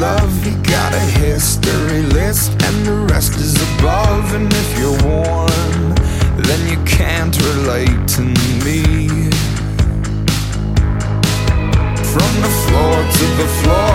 love, he got a history list, and the rest is above. And if you're one, then you can't relate to me. From the floor to the floor.